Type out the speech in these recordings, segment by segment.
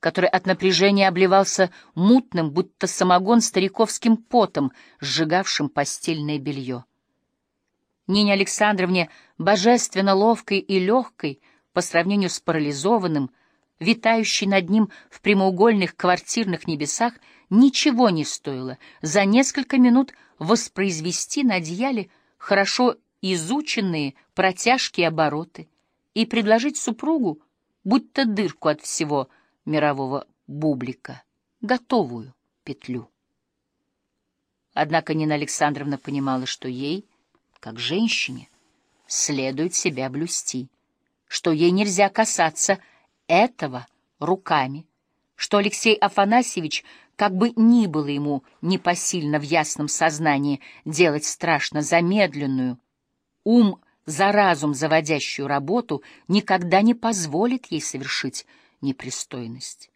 который от напряжения обливался мутным, будто самогон стариковским потом, сжигавшим постельное белье. Нине Александровне, божественно ловкой и легкой, по сравнению с парализованным, витающей над ним в прямоугольных квартирных небесах, ничего не стоило за несколько минут воспроизвести на одеяле хорошо изученные протяжки и обороты и предложить супругу, будто дырку от всего мирового бублика, готовую петлю. Однако Нина Александровна понимала, что ей, как женщине, следует себя блюсти, что ей нельзя касаться этого руками, что Алексей Афанасьевич, как бы ни было ему непосильно в ясном сознании делать страшно замедленную, ум за разум заводящую работу, никогда не позволит ей совершить непристойность.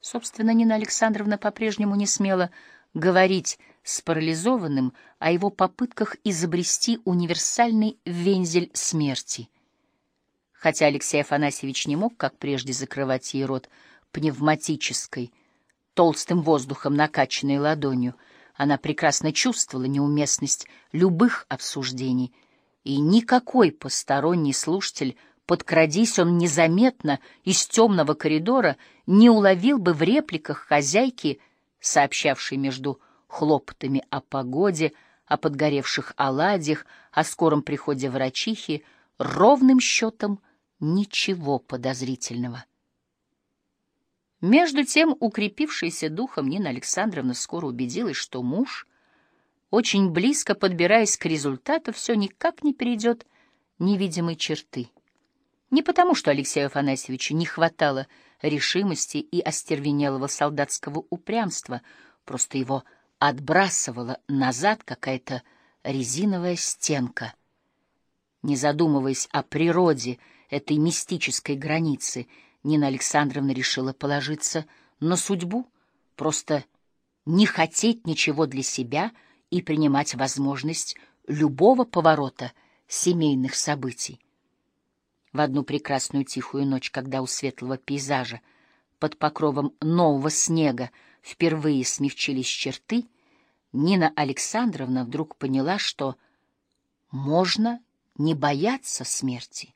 Собственно, Нина Александровна по-прежнему не смела говорить с парализованным о его попытках изобрести универсальный вензель смерти — хотя Алексей Афанасьевич не мог, как прежде, закрывать ей рот пневматической, толстым воздухом накачанной ладонью, она прекрасно чувствовала неуместность любых обсуждений, и никакой посторонний слушатель, подкрадись он незаметно из темного коридора, не уловил бы в репликах хозяйки, сообщавшей между хлопотами о погоде, о подгоревших оладьях, о скором приходе врачихи, ровным счетом — Ничего подозрительного. Между тем, укрепившаяся духом Нина Александровна скоро убедилась, что муж, очень близко подбираясь к результату, все никак не перейдет невидимой черты. Не потому, что Алексею Афанасьевичу не хватало решимости и остервенелого солдатского упрямства, просто его отбрасывала назад какая-то резиновая стенка. Не задумываясь о природе этой мистической границы, Нина Александровна решила положиться на судьбу, просто не хотеть ничего для себя и принимать возможность любого поворота семейных событий. В одну прекрасную тихую ночь, когда у светлого пейзажа под покровом нового снега впервые смягчились черты, Нина Александровна вдруг поняла, что можно не бояться смерти.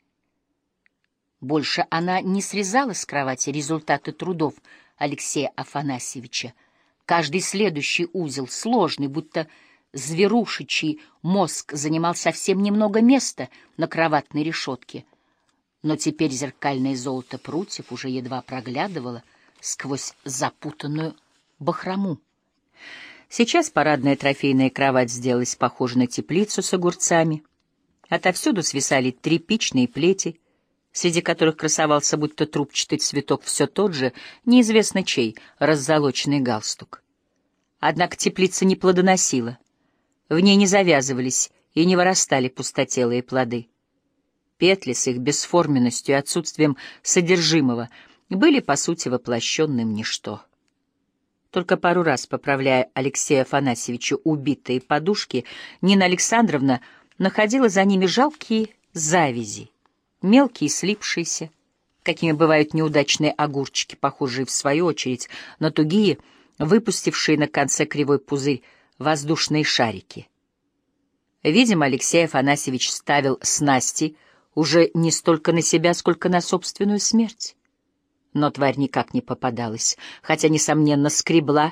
Больше она не срезала с кровати результаты трудов Алексея Афанасьевича. Каждый следующий узел, сложный, будто зверушечий мозг, занимал совсем немного места на кроватной решетке. Но теперь зеркальное золото прутьев уже едва проглядывало сквозь запутанную бахрому. Сейчас парадная трофейная кровать сделалась похожа на теплицу с огурцами. Отовсюду свисали тряпичные плети, среди которых красовался будто трубчатый цветок все тот же, неизвестно чей, раззолоченный галстук. Однако теплица не плодоносила. В ней не завязывались и не вырастали пустотелые плоды. Петли с их бесформенностью и отсутствием содержимого были, по сути, воплощенным ничто. Только пару раз, поправляя Алексея Афанасьевича убитые подушки, Нина Александровна находила за ними жалкие завязи мелкие слипшиеся, какими бывают неудачные огурчики, похожие, в свою очередь, на тугие, выпустившие на конце кривой пузырь воздушные шарики. Видимо, Алексей Афанасьевич ставил снасти уже не столько на себя, сколько на собственную смерть. Но тварь никак не попадалась, хотя, несомненно, скребла